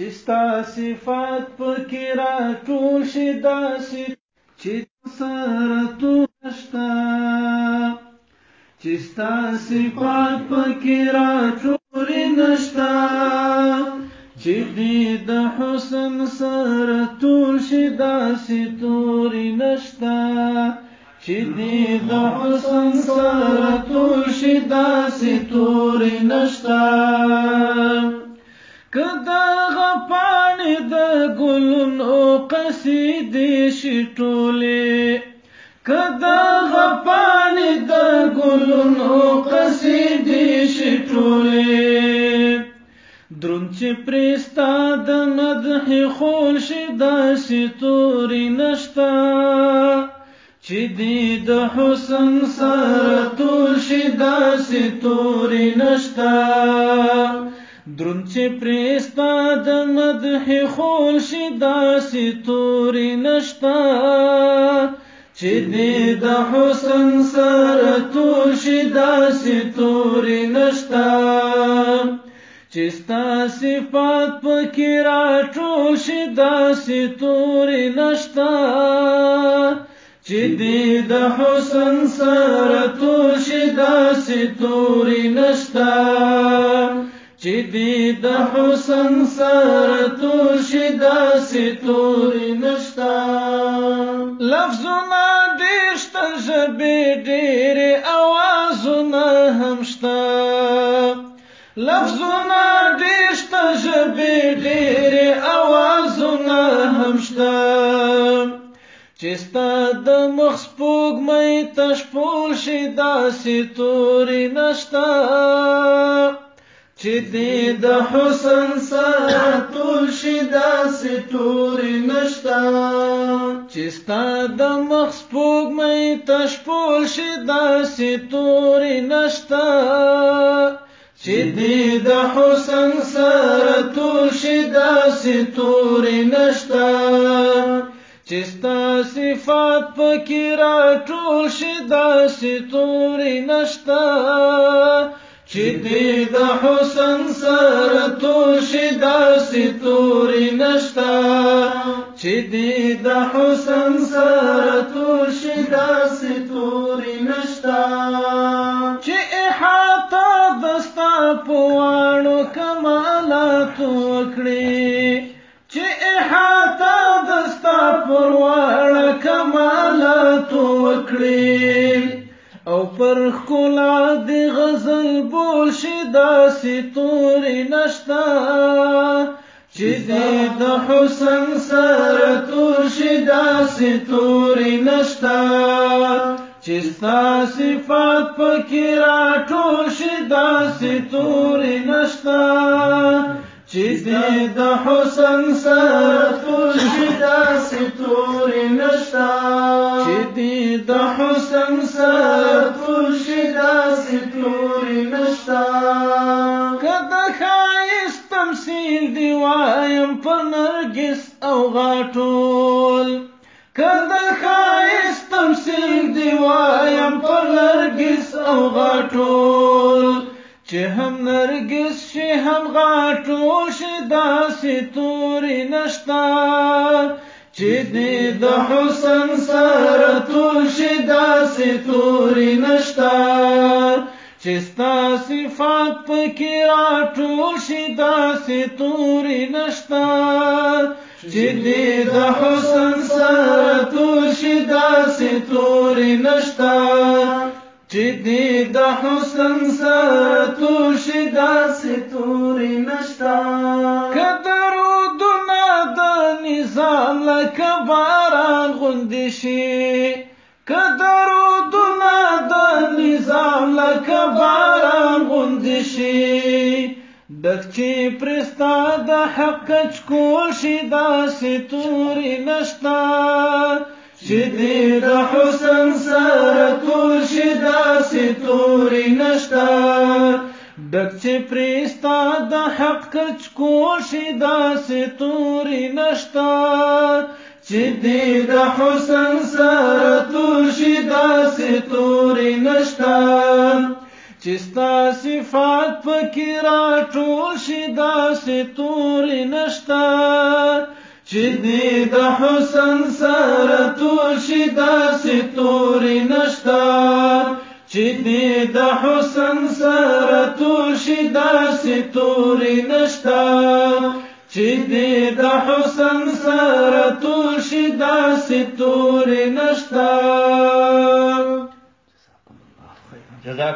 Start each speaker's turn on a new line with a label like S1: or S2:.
S1: چې ستا صفات پکې را ټول شي داسې چې سره تو شتا چې ستا صفات پکې را ټول نشتا چې دې د حسن سره ټول شي داسې توري نشتا چې دې د حسن سره ټول شي داسې توري نشتا کدا غپان د ګلونو قصیدې شټولې کدا غپان د ګلونو قصیدې شټولې درنچ پرستا د ندح خول شدا ستوري نشتا چې دې د حسن سره تول شدا ستوري نشتا درنچې پرېستا د مدح خول شي داسې تورې نشتا چې دې د حسن سره تور شي داسې تورې نشتا چې ستا صفات پکې راټول شي داسې تورې نشتا چې دې د حسن سره تور شي داسې تورې نشتا چې دی د حسن سره تو شدا ستور نشتا لفظونه دیشته ژبې ډېرې اوازونه همشتا لفظونه دیشته ژبې ډېرې اوازونه همشتا چستا د مخ سپوږ مې تشپول شي داسې تورې نشتا چې دې د حسن سره ټول شي داسې تورې نشتا چې ستا د مخ سپوږمۍ تشپول شي داسې تورې نشتا چې دې د حسن سره ټول شي داسې تورې نشتا چې ستا صفات پکې را ټول شي داسې تورې نشتا چې دې د حسن سره تو شي داسې توري نشتا چې دې د حسن سره تو شي داسې توري نشتا چې احاطه دستا پوانو کمالات وکړي چې احاطه دستا پروانو کمالات وکړي او پر خلا دی غزل بول شي داسې تورې نشتا چې دې د حسن سره تور شي داسې تورې نشتا چې ستا صفات پکې راټول شي داسې تورې نشتا چې دې د حسن سره تور شي داسې تورې سا ټول شي داسې تورې نشتا که د ښایست تمثیل دی وایم په نرګس او غاټول که د ښایست تمثیل دی وایم په نرګس او غاټول چې هم نرګس شي هم غاټول شي داسې تورې نشتا چې دې د حسن سره ټول شي داسې توري نشتا چې ستا صفات پکې راټول شي داسې توري نشتا چې دې د حسن سره ټول شي داسې توري نشتا چې دې د حسن سره شي کدرودونه د نظام لکه باران غوندې شي دک چې پرستا د حق چکول شي داسې تورې نشتا چې دې د حسن سره تور شي داسې تورې نشتا دک چې پرستا د حق چکول شي داسې تورې نشتا چې دې د حسن سره تور شي داسې تورې نشته چې ستا صفات پکې راټول شي داسې تورې نشته چې دې د حسن سره تور شي داسې تورې نشته چې دې د حسن سره تور شي داسې تورې نشته چې دې د حسن سره تور دا ستوري نشتا جزاك